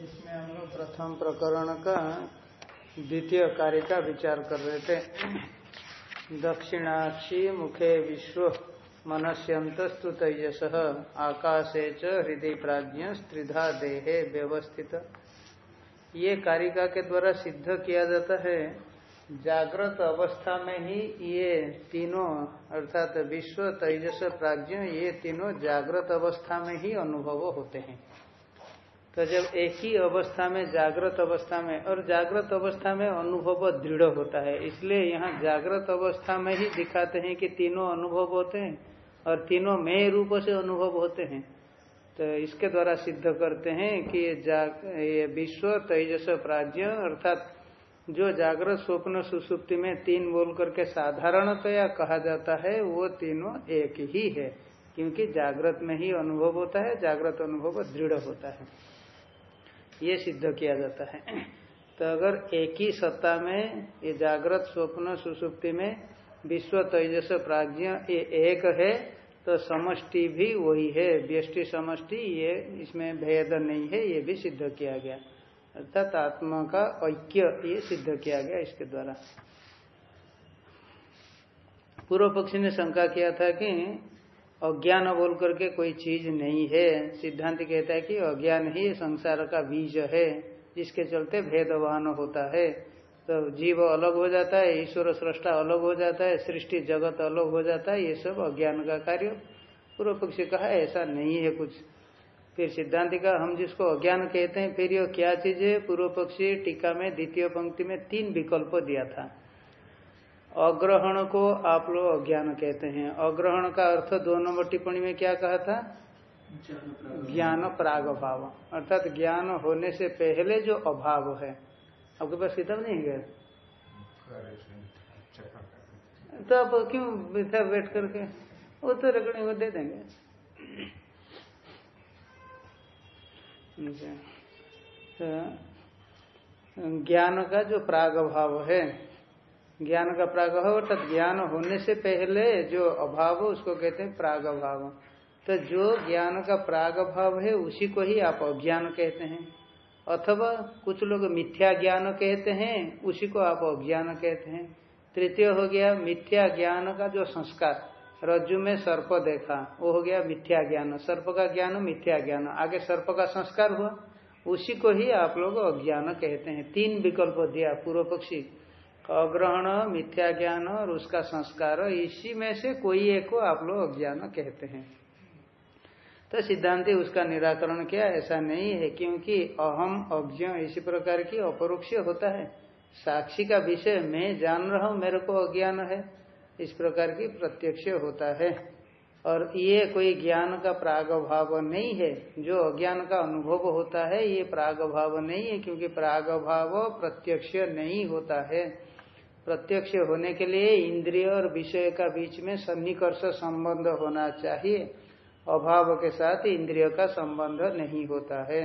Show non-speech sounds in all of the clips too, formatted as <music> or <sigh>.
इसमें हम लोग प्रथम प्रकरण का द्वितीय कार्य का विचार कर रहे थे। दक्षिणाक्षी मुखे विश्व मनस्यंत तेजस आकाशे च हृदय प्राज्ञ त्रिधा देहे व्यवस्थित। ये कारिका के द्वारा सिद्ध किया जाता है। जागृत अवस्था में ही ये तीनों, अर्थात विश्व, तेजस, प्राज्ञ, ये तीनों जागृत अवस्था में ही अनुभव होते हैं। तो जब एक ही अवस्था में, जागृत अवस्था में, और जागृत अवस्था में अनुभव दृढ़ होता है। इसलिए यहाँ जागृत अवस्था में ही दिखाते हैं कि तीनों अनुभव होते हैं और तीनों में रूप से अनुभव होते हैं। तो इसके द्वारा सिद्ध करते हैं कि ये विश्व तेजस प्राज्ञ, अर्थात जो जागृत स्वप्न सुसुप्ति में तीन बोल करके साधारणतया तो कहा जाता है, वो तीनों एक ही है। क्योंकि जागृत में ही अनुभव होता है, जागृत अनुभव दृढ़ होता है। ये सिद्ध किया जाता है। <clears throat> तो अगर एक ही सत्ता में, ये जागृत स्वप्न सुसुप्ति में, विश्व तेजस प्राज्ञ ये एक है तो समष्टि भी वही है। व्यष्टि समष्टि, ये इसमें भेद नहीं है, ये भी सिद्ध किया गया। अर्थात आत्मा का ऐक्य, ये सिद्ध किया गया इसके द्वारा। पूर्व पक्षी ने शंका किया था कि अज्ञान बोल करके कोई चीज़ नहीं है। सिद्धांत कहता है कि अज्ञान ही संसार का बीज है, जिसके चलते भेदवान होता है। तो जीव अलग हो जाता है, ईश्वर सृष्टा अलग हो जाता है, सृष्टि जगत अलग हो जाता है, ये सब अज्ञान का कार्य। पूर्व पक्षी कहा, ऐसा नहीं है कुछ। फिर सिद्धांत का हम जिसको अज्ञान कहते हैं, फिर ये क्या चीज़ है? पूर्व पक्षी टीका में, द्वितीय पंक्ति में तीन विकल्प दिया था। अग्रहण को आप लोग अज्ञान कहते हैं। अग्रहण का अर्थ दो नंबर टिप्पणी में क्या कहा था? ज्ञान प्राग भाव। अर्थात ज्ञान होने से पहले जो अभाव है। आपके पास किताब नहीं है? तो आप क्यों बैठ करके? वो तो रखने को दे देंगे। तो ज्ञान का जो प्राग भाव है ज्ञान का प्राग अर्थात ज्ञान होने से पहले जो अभाव उसको कहते हैं प्राग अभाव। तो जो ज्ञान का प्राग भाव है, उसी को ही आप अज्ञान कहते हैं। अथवा कुछ लोग मिथ्या ज्ञान कहते हैं, उसी को आप अज्ञान कहते हैं। तृतीय हो गया मिथ्या ज्ञान का जो संस्कार। रज्जु में सर्प देखा, वो हो गया मिथ्या ज्ञान। सर्प का ज्ञान, मिथ्या ज्ञान। आगे सर्प का संस्कार हुआ, उसी को ही आप लोग अज्ञान कहते हैं। तीन विकल्प दिया पूर्व पक्षी। अग्रहण मिथ्या ज्ञान और उसका संस्कार। इसी में से कोई एक को आप लोग अज्ञान कहते हैं। तो सिद्धांत उसका निराकरण किया। ऐसा नहीं है, क्योंकि अहम अज्ञ इसी प्रकार की अपरोक्ष होता है। साक्षी का विषय, मैं जान रहा हूँ, मेरे को अज्ञान है। इस प्रकार की प्रत्यक्ष होता है। और ये कोई ज्ञान का प्राग भाव नहीं है। जो अज्ञान का अनुभव होता है, ये प्राग भाव नहीं है, क्योंकि प्राग भाव प्रत्यक्ष नहीं होता है। प्रत्यक्ष होने के लिए इंद्रिय और विषय का बीच में सन्निकर्ष संबंध होना चाहिए। अभाव के साथ इंद्रिय का संबंध नहीं होता है।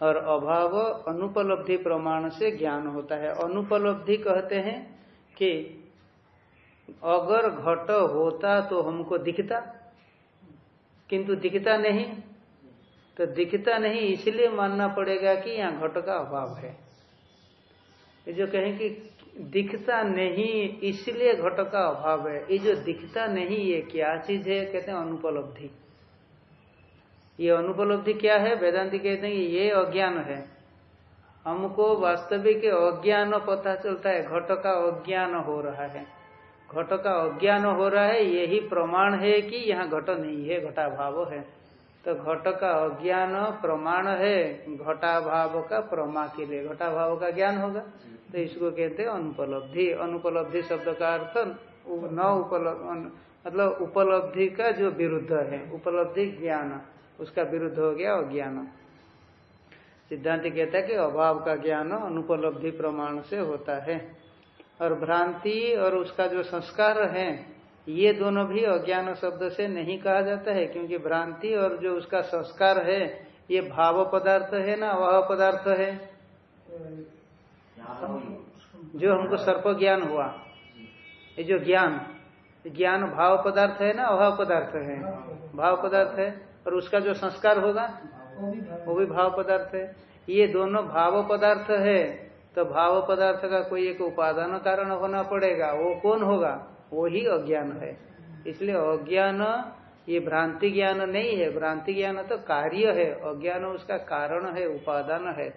और अभाव अनुपलब्धि प्रमाण से ज्ञान होता है। अनुपलब्धि कहते हैं कि अगर घट होता तो हमको दिखता, किंतु दिखता नहीं। तो दिखता नहीं, इसलिए मानना पड़ेगा कि यहाँ घट का अभाव है। जो कहें कि दिखता नहीं, इसलिए घट का अभाव है। ये जो दिखता नहीं, ये क्या चीज़ है? कहते हैं अनुपलब्धि। ये अनुपलब्धि क्या है? वेदांति कहते हैं ये अज्ञान है। हमको वास्तविक अज्ञान पता चलता है, घट का अज्ञान हो रहा है। घट का अज्ञान हो रहा है, यही प्रमाण है कि यहाँ घट नहीं है, घटाभाव है। तो घट का अज्ञान प्रमाण है, घटाभाव का प्रमा के लिए। घटाभाव का ज्ञान होगा। तो इसको कहते हैं अनुपलब्धि। अनुपलब्धि शब्द का अर्थ न उपलब्ध मतलब उपलब्धि का जो विरुद्ध है, उपलब्धि ज्ञान, उसका विरुद्ध हो गया अज्ञान। सिद्धांत कहता है कि अभाव का ज्ञान अनुपलब्धि प्रमाण से होता है। और भ्रांति और उसका जो संस्कार है, ये दोनों भी अज्ञान शब्द से नहीं कहा जाता है, क्योंकि भ्रांति और जो उसका संस्कार है, ये भाव पदार्थ है ना वह पदार्थ है। जो हमको सर्प ज्ञान हुआ। ये जो ज्ञान ज्ञान भाव पदार्थ है ना, अभाव पदार्थ है। भाव पदार्थ है, और उसका जो संस्कार होगा, वो भी भाव पदार्थ है। ये दोनों भाव पदार्थ है तो भाव पदार्थ का कोई एक उपादान कारण होना पड़ेगा। वो कौन होगा? वो ही अज्ञान है। इसलिए अज्ञान, ये भ्रांति ज्ञान नहीं है। भ्रांति ज्ञान तो कार्य है। अज्ञान उसका कारण है, उपादान है।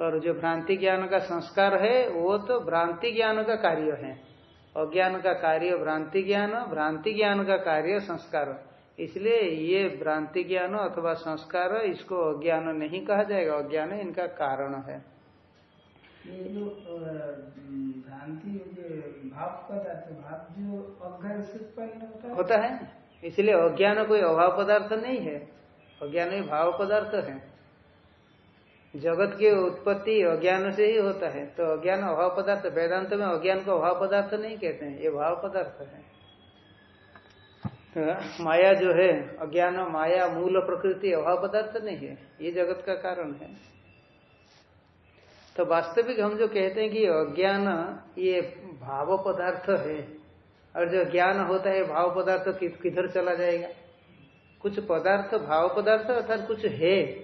और जो भ्रांति ज्ञान का संस्कार है वो तो भ्रांति ज्ञान का कार्य है। अज्ञान का कार्य भ्रांति ज्ञान भ्रांति ज्ञान का कार्य संस्कार। इसलिए ये भ्रांति ज्ञान अथवा संस्कार इसको अज्ञान नहीं कहा जाएगा। अज्ञान इनका कारण है। ये जो भ्रांति भाव पदार्थ भाव जो अज्ञान से उत्पन्न होता है। होता है। इसलिए अज्ञान कोई अभाव पदार्थ नहीं है। अज्ञान ही भाव पदार्थ है। जगत की उत्पत्ति अज्ञान से ही होता है। तो अज्ञान अभाव पदार्थ, वेदांत में अज्ञान को अभाव पदार्थ नहीं कहते हैं, ये भाव पदार्थ है। तो माया जो है, अज्ञान, माया, मूल, प्रकृति, अभाव पदार्थ नहीं है, ये जगत का कारण है। तो वास्तविक हम जो कहते हैं कि अज्ञान, ये भाव पदार्थ है, और जो ज्ञान होता है, भाव पदार्थ किधर चला जाएगा? कुछ पदार्थ भाव पदार्थ अर्थात कुछ है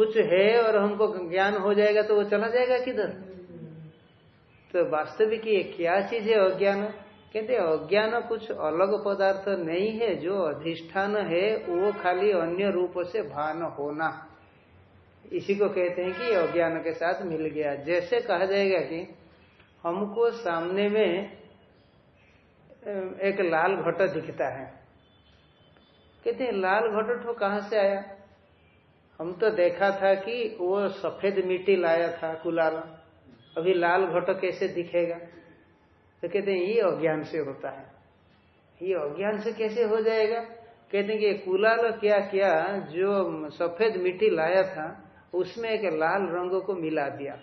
कुछ है और हमको ज्ञान हो जाएगा तो वो चला जाएगा किधर? तो वास्तविक ये क्या चीज़ है अज्ञान? कहते अज्ञान कुछ अलग पदार्थ नहीं है, जो अधिष्ठान है, वो खाली अन्य रूप से भान होना। इसी को कहते हैं कि अज्ञान के साथ मिल गया। जैसे कहा जाएगा कि हमको सामने में एक लाल घट दिखता है। कहते हैं, लाल घट तो कहाँ से आया? हम तो देखा था कि वो सफ़ेद मिट्टी लाया था कुलाल अभी लाल घट कैसे दिखेगा? तो कहते हैं, ये अज्ञान से होता है। ये अज्ञान से कैसे हो जाएगा? कहते हैं कि कुलाल क्या क्या, जो सफ़ेद मिट्टी लाया था, उसमें एक लाल रंग को मिला दिया।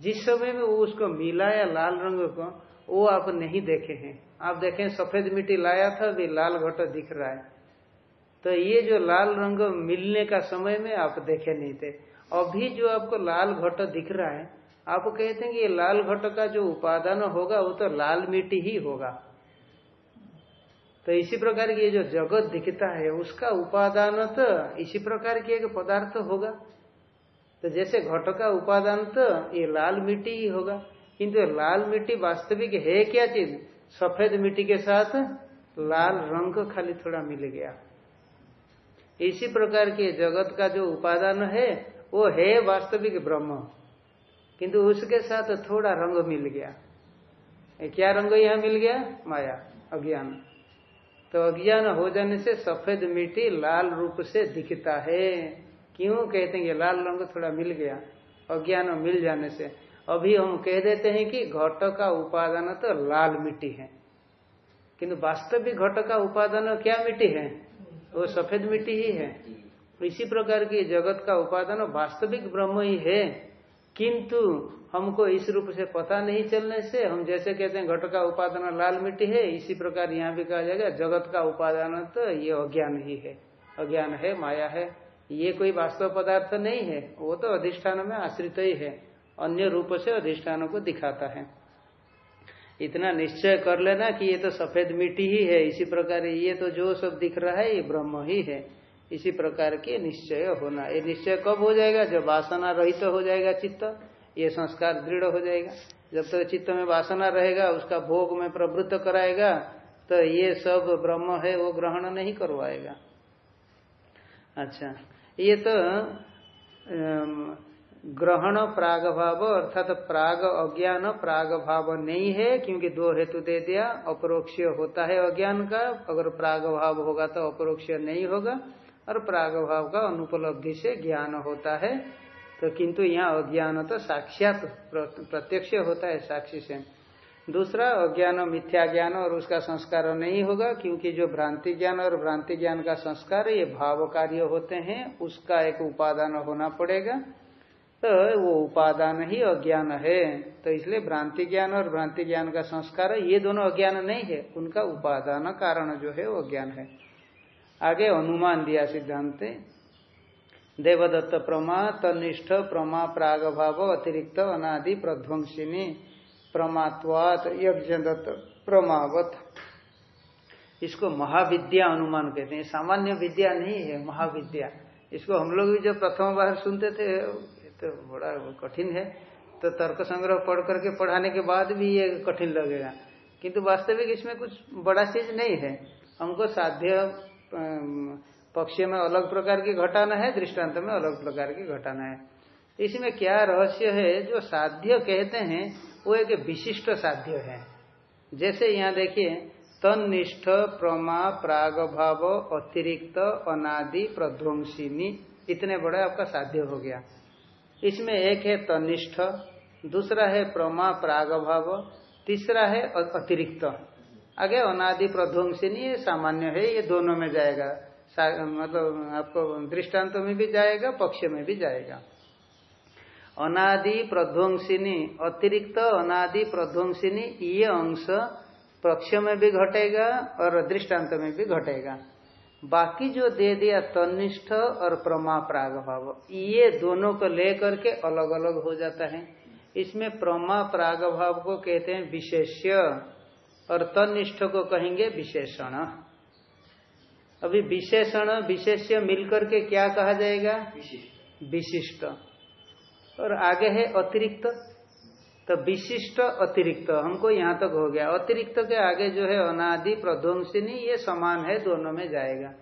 जिस समय में वो उसको मिलाया लाल रंग को, वो आप नहीं देखे हैं। आप देखें, सफ़ेद मिट्टी लाया था, अभी लाल घट दिख रहा है। तो ये जो लाल रंग मिलने का समय में आप देखे नहीं थे। अभी जो आपको लाल घट दिख रहा है, आप कहते हैं कि ये लाल घट का जो उपादान होगा, वो तो लाल मिट्टी ही होगा। तो इसी प्रकार की ये जो जगत दिखता है, उसका उपादान तो इसी प्रकार की एक पदार्थ होगा। तो जैसे घट का उपादान तो ये लाल मिट्टी ही होगा। किंतु लाल मिट्टी वास्तविक है क्या चीज़? सफ़ेद मिट्टी के साथ लाल रंग खाली थोड़ा मिल गया। इसी प्रकार के जगत का जो उपादान है, वो है वास्तविक ब्रह्म। किंतु उसके साथ थोड़ा रंग मिल गया। क्या रंग यहाँ मिल गया? माया, अज्ञान। तो अज्ञान हो जाने से सफ़ेद मिट्टी लाल रूप से दिखता है। क्यों कहते हैं लाल रंग थोड़ा मिल गया? अज्ञान मिल जाने से। अभी हम कह देते हैं कि घट का उपादान तो लाल मिट्टी है। किंतु वास्तविक घट का उपादान क्या मिट्टी है? वो सफ़ेद मिट्टी ही है। इसी प्रकार की जगत का उपादान वास्तविक ब्रह्म ही है। किंतु हमको इस रूप से पता नहीं चलने से हम जैसे कहते हैं घट का उपादान लाल मिट्टी है इसी प्रकार यहाँ भी कहा जाएगा जगत का उपादान तो ये अज्ञान ही है। अज्ञान है माया है ये कोई वास्तव पदार्थ नहीं है। वो तो अधिष्ठान में आश्रित ही है। अन्य रूप से अधिष्ठानों को दिखाता है। इतना निश्चय कर लेना कि ये तो सफ़ेद मिट्टी ही है, इसी प्रकार ये तो जो सब दिख रहा है, ये ब्रह्म ही है। इसी प्रकार के निश्चय होना। ये निश्चय कब हो जाएगा? जब वासना रहित तो हो जाएगा चित्त, ये संस्कार दृढ़ हो जाएगा। जब तक तो चित्त में वासना रहेगा, उसका भोग में प्रवृत्त कराएगा तो ये सब ब्रह्म है, वो ग्रहण नहीं करवाएगा। अच्छा ये तो ग्रहण प्राग भाव अर्थात प्राग अज्ञान प्राग भाव नहीं है, क्योंकि दो हेतु दे दिया, अपरोक्ष होता है अज्ञान का, अगर प्राग भाव होगा तो अपरोक्ष नहीं होगा, और प्राग भाव का अनुपलब्धि से ज्ञान होता है। तो किंतु यहाँ अज्ञान तो साक्षात प्रत्यक्ष होता है, साक्षी से। दूसरा, अज्ञान मिथ्या ज्ञान और उसका संस्कार नहीं होगा, क्योंकि जो भ्रांति ज्ञान और भ्रांति ज्ञान का संस्कार ये भाव कार्य होते हैं, उसका एक उपादान होना पड़ेगा। तो वो उपादान ही अज्ञान है। तो इसलिए भ्रांति ज्ञान और भ्रांति ज्ञान का संस्कार, ये दोनों अज्ञान नहीं है। उनका उपादान कारण जो है वो अज्ञान है। आगे अनुमान दिया सिद्धांत। देवदत्त प्रमा तनिष्ठ प्रमा प्राग भाव अतिरिक्त अनादि प्रध्वंसिनी प्रमात्वात यज्ञ दत्त प्रमावत। इसको महाविद्या अनुमान कहते हैं। सामान्य विद्या नहीं है, महाविद्या। इसको हम लोग भी जब प्रथम बार सुनते थे तो बड़ा कठिन है। तो तर्क संग्रह पढ़ करके पढ़ाने के बाद भी ये कठिन लगेगा। किंतु वास्तविक इसमें कुछ बड़ा चीज़ नहीं है। हमको साध्य पक्ष में अलग प्रकार की घटाना है, दृष्टांत में अलग प्रकार की घटाना है। इसमें क्या रहस्य है, जो साध्य कहते हैं, वो एक विशिष्ट साध्य है। जैसे यहाँ देखिए तनिष्ठ प्रमा प्राग भाव अतिरिक्त, अनादि, प्रध्वंसिनी, इतने बड़े आपका साध्य हो गया। इसमें एक है तनिष्ठ, दूसरा है प्रमा प्राग भाव तीसरा है अतिरिक्त। आगे अनादि प्रध्वंसिनी ये सामान्य है, ये दोनों में जाएगा। मतलब आपको दृष्टांत में भी जाएगा, पक्ष में भी जाएगा। अनादि प्रध्वंसिनी, अतिरिक्त अनादि प्रध्वंसिनी, ये अंश पक्ष में भी घटेगा और दृष्टांत में भी घटेगा। बाकी जो दे दिया तनिष्ठ और प्रमा प्राग भाव ये दोनों को लेकर के अलग अलग हो जाता है। इसमें प्रमा प्राग भाव को कहते हैं विशेष्य और तनिष्ठ को कहेंगे विशेषण। अभी विशेषण विशेष्य मिलकर के क्या कहा जाएगा? विशिष्ट। और आगे है अतिरिक्त। तो विशिष्ट अतिरिक्त, हमको यहाँ तक हो गया। अतिरिक्त के आगे जो है अनादि, प्रध्वंसिनी, ये समान है, दोनों में जाएगा।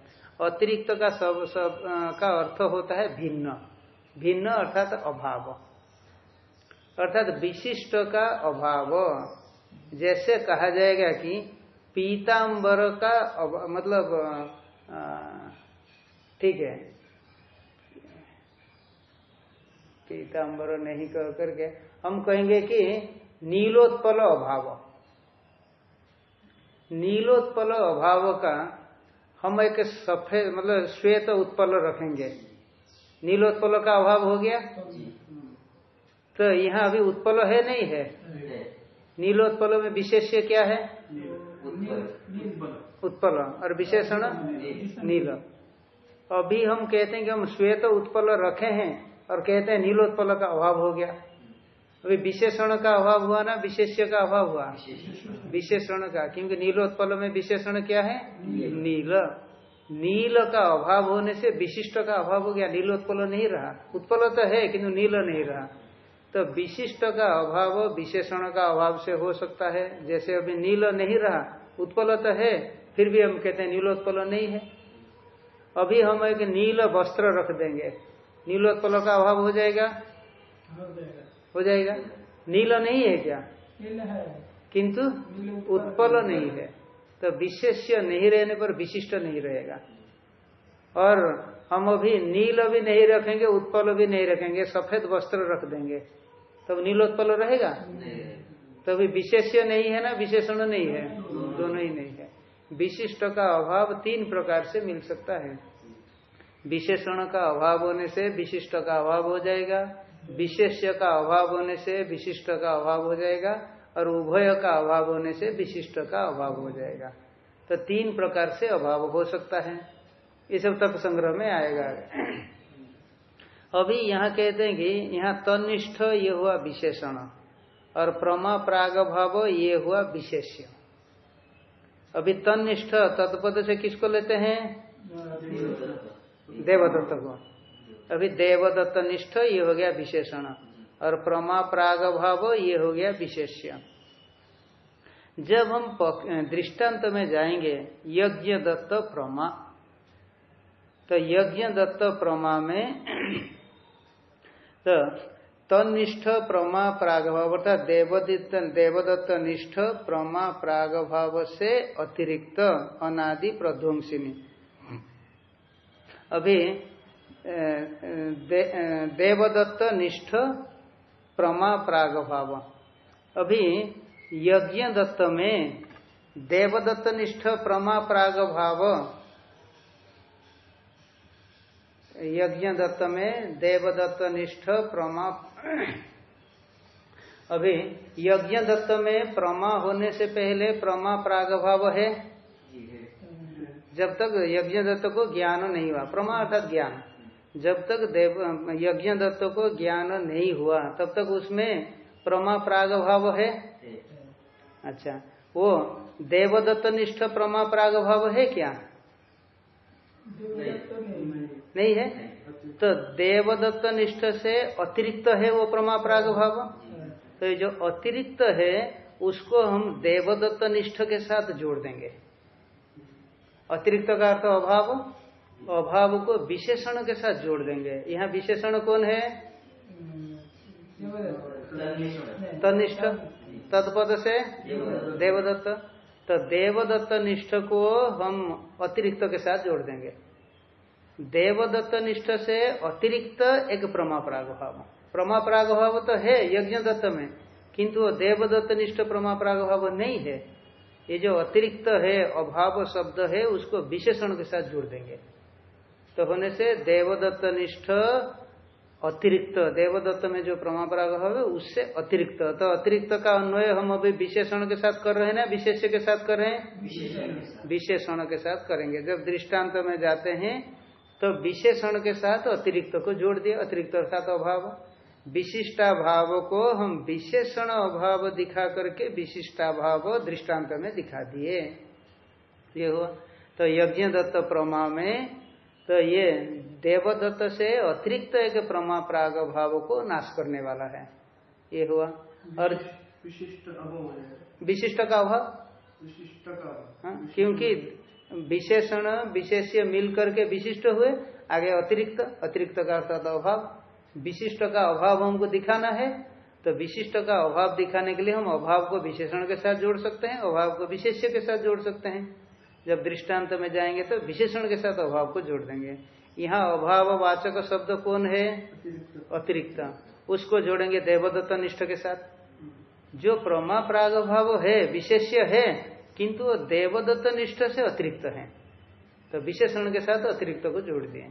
अतिरिक्त का सब सब का अर्थ होता है भिन्न। भिन्न अर्थात अभाव। अर्थात विशिष्ट का अभाव। जैसे कहा जाएगा कि पीताम्बर का मतलब ठीक है। पीताम्बर नहीं कह करके हम कहेंगे कि नीलोत्पल अभाव। नीलोत्पल अभाव का हम एक सफ़ेद मतलब श्वेत उत्पल रखेंगे। नीलोत्पल का अभाव हो गया? तो यहाँ अभी उत्पल है नहीं है? नीलोत्पल में विशेष क्या है? उत्पल। और विशेषण? नील। अभी हम कहते हैं कि हम श्वेत उत्पल रखे हैं। और कहते हैं नीलोत्पल का अभाव हो गया। अभी विशेषण का अभाव हुआ ना विशेष्य का अभाव हुआ? विशेषण। का क्योंकि नीलोत्पल में विशेषण क्या है? नील। नील का अभाव होने से विशिष्ट का अभाव हो गया नीलोत्पल नहीं रहा। उत्पल तो है किंतु नील नहीं रहा। तो विशिष्ट का अभाव विशेषण का अभाव से हो सकता है। जैसे अभी नील नहीं रहा उत्पल तो है फिर भी हम कहते हैं नीलोत्पल नहीं है। अभी हम एक नील वस्त्र रख देंगे। नीलोत्पल का अभाव हो जाएगा। हो जाएगा। नील नहीं है क्या? किंतु उत्पल नहीं है। तो विशेष्य नहीं रहने पर विशिष्ट नहीं रहेगा। और हम अभी नील भी नहीं रखेंगे उत्पल भी नहीं रखेंगे सफ़ेद वस्त्र रख देंगे। तब नीलोत्पल रहेगा? तभी विशेष्य नहीं है ना? विशेषण नहीं है। दोनों ही नहीं है। विशिष्ट का अभाव तीन प्रकार से मिल सकता है। विशेषण का अभाव होने से विशिष्ट का अभाव हो जाएगा, विशेष्य का अभाव होने से विशिष्ट का अभाव हो जाएगा, और उभय का अभाव होने से विशिष्ट का अभाव हो जाएगा। तो तीन प्रकार से अभाव हो सकता है। ये सब तक संग्रह में आएगा। अभी यहाँ कहते हैं कि यहाँ तनिष्ठ ये हुआ विशेषण, और प्रमा प्राग भाव ये हुआ विशेष्य। अभी तनिष्ठ तत्पद से किसको लेते हैं? देवदत्त को अभी देवदत्त निष्ठ, ये हो गया विशेषण। और प्रमा प्राग भाव, ये हो गया विशेष्य। जब हम दृष्टांत में जाएँगे, यज्ञ दत्त प्रमा। तो यज्ञ दत्त प्रमा में तो तनिष्ठ प्रमा प्रागभाव अर्थात देवदत्त देवदत्त निष्ठ प्रमा प्रागभाव से अतिरिक्त अनादि प्रध्वंसिनी। अभी देवदत्त निष्ठ प्रमा प्रागभाव। अभी यज्ञ दत्त में देवदत्त निष्ठ प्रमा प्राग भाव यज्ञ दत्त में देवदत्त निष्ठ प्रमा, अभी यज्ञ दत्त में प्रमा होने से पहले प्रमा प्राग भाव है। जब तक यज्ञ दत्त को ज्ञान नहीं हुआ प्रमा अर्थात ज्ञान। जब तक देव यज्ञ दत्त को ज्ञान नहीं हुआ, तब तक उसमें प्रमा प्रागभाव है? अच्छा वो देवदत्त निष्ठ प्रमा प्रागभाव है क्या? नहीं है? तो देवदत्त निष्ठ से अतिरिक्त है वो प्रमा प्राग भाव तो जो अतिरिक्त है, उसको हम देवदत्त निष्ठ के साथ जोड़ देंगे। अतिरिक्त का अर्थ अभाव अभाव को विशेषण के साथ जोड़ देंगे। यहाँ विशेषण कौन है? तनिष्ठ। तत्पद से? देवदत्त। तो देवदत्त निष्ठ को हम अतिरिक्त के साथ जोड़ देंगे। देवदत्त निष्ठ से अतिरिक्त एक प्रमा प्रागभाव प्रमा प्रागभाव तो है यज्ञ दत्त में, किंतु देवदत्त निष्ठ प्रमा प्रागभाव नहीं है। ये जो अतिरिक्त है अभाव शब्द है उसको विशेषण के साथ जोड़ देंगे। तो होने से देवदत्त निष्ठ अतिरिक्त देवदत्त में जो प्रमापराग है उससे अतिरिक्त। तो अतिरिक्त का अन्वय हम अभी विशेषण के साथ कर रहे हैं ना? विशेष के साथ कर रहे हैं? विशेषण के साथ। करेंगे। जब दृष्टांत में जाते हैं तो विशेषण के साथ अतिरिक्त को जोड़ दिया अतिरिक्त अर्थात अभाव। विशिष्टाभाव को हम विशेषण अभाव दिखा करके विशिष्टा भाव दृष्टांत में दिखा दिए। ये हुआ। तो यज्ञ दत्त प्रमा में तो ये देवदत्त से अतिरिक्त एक प्रमा प्राग भाव को नाश करने वाला है। ये हुआ। और विशिष्ट अभाव विशिष्ट का अभाव? विशिष्ट का हाँ, क्योंकि विशेषण विशेष्य मिल करके विशिष्ट हुए आगे अतिरिक्त अतिरिक्त का अर्थात अभाव। विशिष्ट का अभाव हमको दिखाना है तो विशिष्ट का अभाव दिखाने के लिए हम अभाव को विशेषण के साथ जोड़ सकते हैं अभाव को विशेष्य के साथ जोड़ सकते हैं। जब दृष्टांत में जाएँगे तो विशेषण के साथ अभाव को जोड़ देंगे। यहाँ अभाव वाचक शब्द कौन है? अतिरिक्त। उसको जोड़ेंगे देवदत्त निष्ठ के साथ। जो प्रमा प्राग भाव है विशेष्य है किंतु देवदत्त निष्ठ से अतिरिक्त है। तो विशेषण के साथ अतिरिक्त को जोड़ दिए।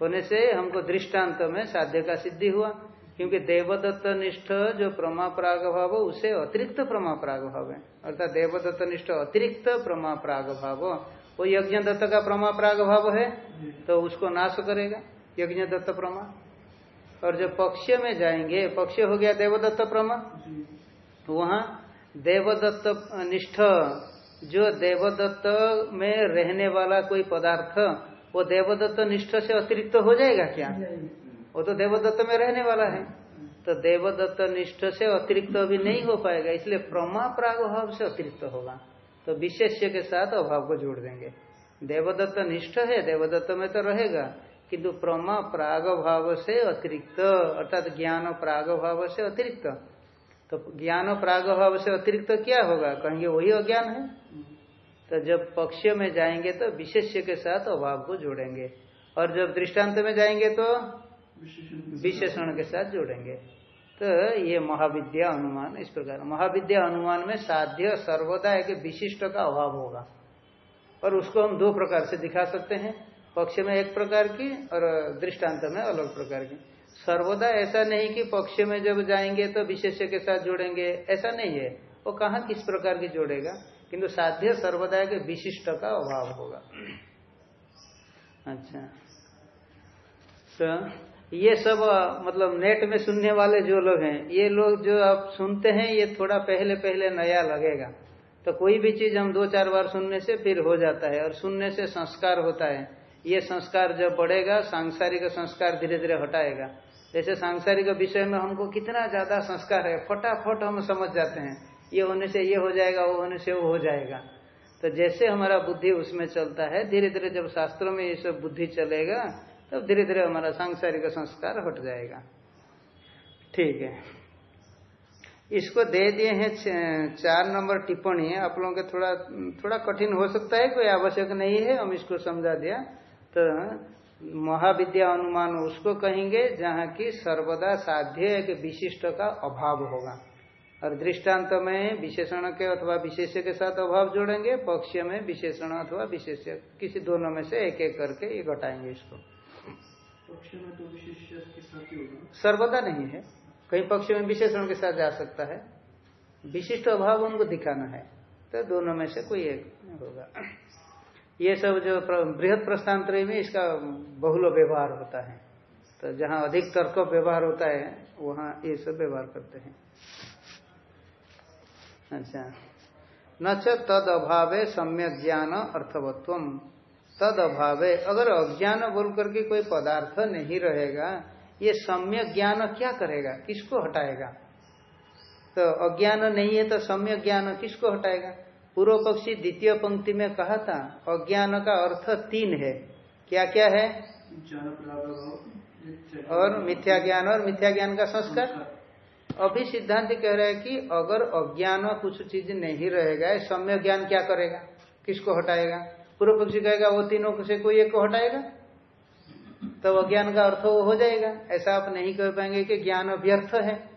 होने से हमको दृष्टांत में साध्य का सिद्धि हुआ, क्योंकि देवदत्त निष्ठ जो प्रमा प्राग भाव उसे अतिरिक्त प्रमा प्राग भाव है। अर्थात देवदत्त निष्ठ अतिरिक्त प्रमा प्राग भाव वो यज्ञ दत्त का प्रमा प्राग भाव है तो उसको नाश करेगा यज्ञ दत्त प्रमा। और जो पक्ष में जाएँगे, पक्ष हो गया देवदत्त प्रमा वहाँ देवदत्त निष्ठ जो देवदत्त में रहने वाला कोई पदार्थ वो देवदत्त निष्ठ से अतिरिक्त हो जाएगा क्या? वो तो देवदत्त में रहने वाला है। तो देवदत्त निष्ठ से अतिरिक्त अभी नहीं हो पाएगा, इसलिए प्रमा प्राग भाव से अतिरिक्त होगा। तो विशेष्य के साथ अभाव को जोड़ देंगे। देवदत्त निष्ठ है, देवदत्त में तो रहेगा, किंतु प्रमा प्राग भाव से अतिरिक्त, अर्थात ज्ञान प्राग भाव से अतिरिक्त। तो ज्ञान प्राग भाव से अतिरिक्त क्या होगा? कहेंगे वही अज्ञान है। तो जब पक्ष में जाएँगे तो विशेष्य के साथ अभाव को जोड़ेंगे। और जब दृष्टांत में जाएँगे तो विशेषण के साथ जोड़ेंगे। तो ये महाविद्या अनुमान इस प्रकार। महाविद्या अनुमान में साध्य सर्वदा एक विशिष्ट का अभाव होगा। और उसको हम दो प्रकार से दिखा सकते हैं। पक्ष में एक प्रकार की और दृष्टांत में अलग प्रकार की। सर्वदा ऐसा नहीं कि पक्ष में जब जाएँगे तो विशेष्य के साथ जोड़ेंगे। ऐसा नहीं है। वो कहा किस प्रकार की जोड़ेगा? किंतु साध्य सर्वदा के विशिष्ट का अभाव होगा। अच्छा। तो ये सब मतलब नेट में सुनने वाले जो लोग हैं, ये लोग जो आप सुनते हैं, ये थोड़ा पहले पहले नया लगेगा। तो कोई भी चीज़ हम दो चार बार सुनने से फिर हो जाता है, और सुनने से संस्कार होता है। ये संस्कार जब बढ़ेगा, सांसारिक संस्कार धीरे धीरे हटाएगा। जैसे सांसारिक विषय में हमको कितना ज़्यादा संस्कार है, फटाफट हम समझ जाते हैं। ये होने से ये हो जाएगा, वो होने से वो हो जाएगा। तो जैसे हमारा बुद्धि उसमें चलता है धीरे धीरे जब शास्त्रों में ये सब बुद्धि चलेगा, तब धीरे धीरे हमारा सांसारिक संस्कार हट जाएगा। ठीक है। इसको दे दिए हैं चार नंबर टिप्पणी। है आप लोगों के थोड़ा थोड़ा कठिन हो सकता है, कोई आवश्यक नहीं है, हम इसको समझा दिया। तो महाविद्या अनुमान उसको कहेंगे, जहाँ की सर्वदा साध्य एक विशिष्ट का अभाव होगा। और दृष्टांत में विशेषण के अथवा विशेष्य के साथ अभाव जोड़ेंगे पक्ष में विशेषण अथवा विशेष्य किसी दोनों में से एक एक करके ये घटाएँगे इसको। पक्ष में तो विशेष के साथ सर्वदा नहीं है। कई पक्ष में विशेषण के साथ जा सकता है। विशिष्ट अभाव उनको दिखाना है तो दोनों में से कोई एक होगा। ये सब जो बृहद प्रस्थान में इसका बहुल व्यवहार होता है। तो जहाँ अधिक तर्क व्यवहार होता है वहाँ ये सब व्यवहार करते हैं। अच्छा न तद अभावे सम्यक ज्ञान अर्थवत्व तद अभाव अगर अज्ञान बोल करके कोई पदार्थ नहीं रहेगा ये सम्यक ज्ञान क्या करेगा? किसको हटाएगा? तो अज्ञान नहीं है तो सम्यक ज्ञान किसको हटाएगा? पूर्व पक्षी द्वितीय पंक्ति में कहा था अज्ञान का अर्थ तीन है। क्या क्या है और मिथ्या ज्ञान और मिथ्या ज्ञान का संस्कार? अभी सिद्धांत कह रहा है कि अगर अज्ञान कुछ चीज़ नहीं रहेगा सम्य ज्ञान क्या करेगा? किसको हटाएगा? पूर्व पक्षी कहेगा, वो तीनों से कोई एक को हटाएगा? तब तो अज्ञान का अर्थ वो हो जाएगा। ऐसा आप नहीं कह पाएँगे कि ज्ञान व्यर्थ है,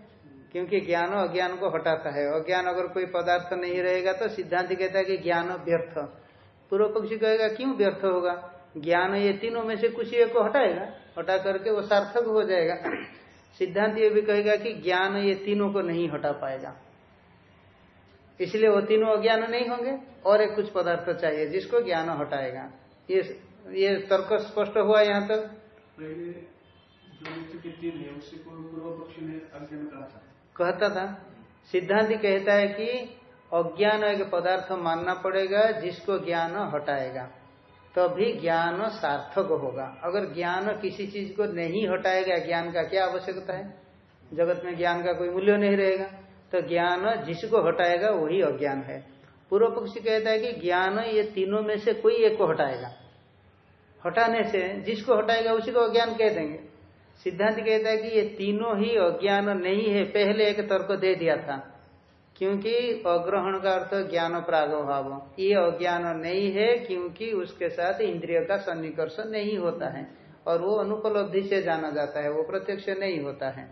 क्योंकि ज्ञान अज्ञान को हटाता है। अज्ञान अगर कोई पदार्थ नहीं रहेगा तो सिद्धांत कहता है कि ज्ञान व्यर्थ। पूर्व पक्षी कहेगा, क्यों व्यर्थ होगा? ज्ञान ये तीनों में से कुछ एक को हटाएगा। हटा करके वो सार्थक हो जाएगा। सिद्धांत ये भी कहेगा कि ज्ञान ये तीनों को नहीं हटा पाएगा। इसलिए वो तीनों अज्ञान नहीं होंगे और एक कुछ पदार्थ चाहिए जिसको ज्ञान हटाएगा। ये ये तर्क स्पष्ट हुआ यहाँ तक? कहता था। सिद्धांत कहता है कि अज्ञान एक पदार्थ मानना पड़ेगा जिसको ज्ञान हटाएगा। तभी तो ज्ञान सार्थक होगा। अगर ज्ञान किसी चीज़ को नहीं हटाएगा, ज्ञान का क्या आवश्यकता है? जगत में ज्ञान का कोई मूल्य नहीं रहेगा। तो ज्ञान जिसको हटाएगा, वही अज्ञान है। पूर्व पक्षी कहता है कि ज्ञान ये तीनों में से कोई एक को हटाएगा। हटाने से जिसको हटाएगा, उसी को अज्ञान कह देंगे। सिद्धांत कहता है कि ये तीनों ही अज्ञान नहीं है, पहले एक तर्क दे दिया था। क्योंकि अग्रहण का अर्थ ज्ञान प्रागभाव ये अज्ञान नहीं है क्योंकि उसके साथ इंद्रिय का सन्निकर्ष नहीं होता है और वो अनुपलब्धि से जाना जाता है, वो प्रत्यक्ष नहीं होता है।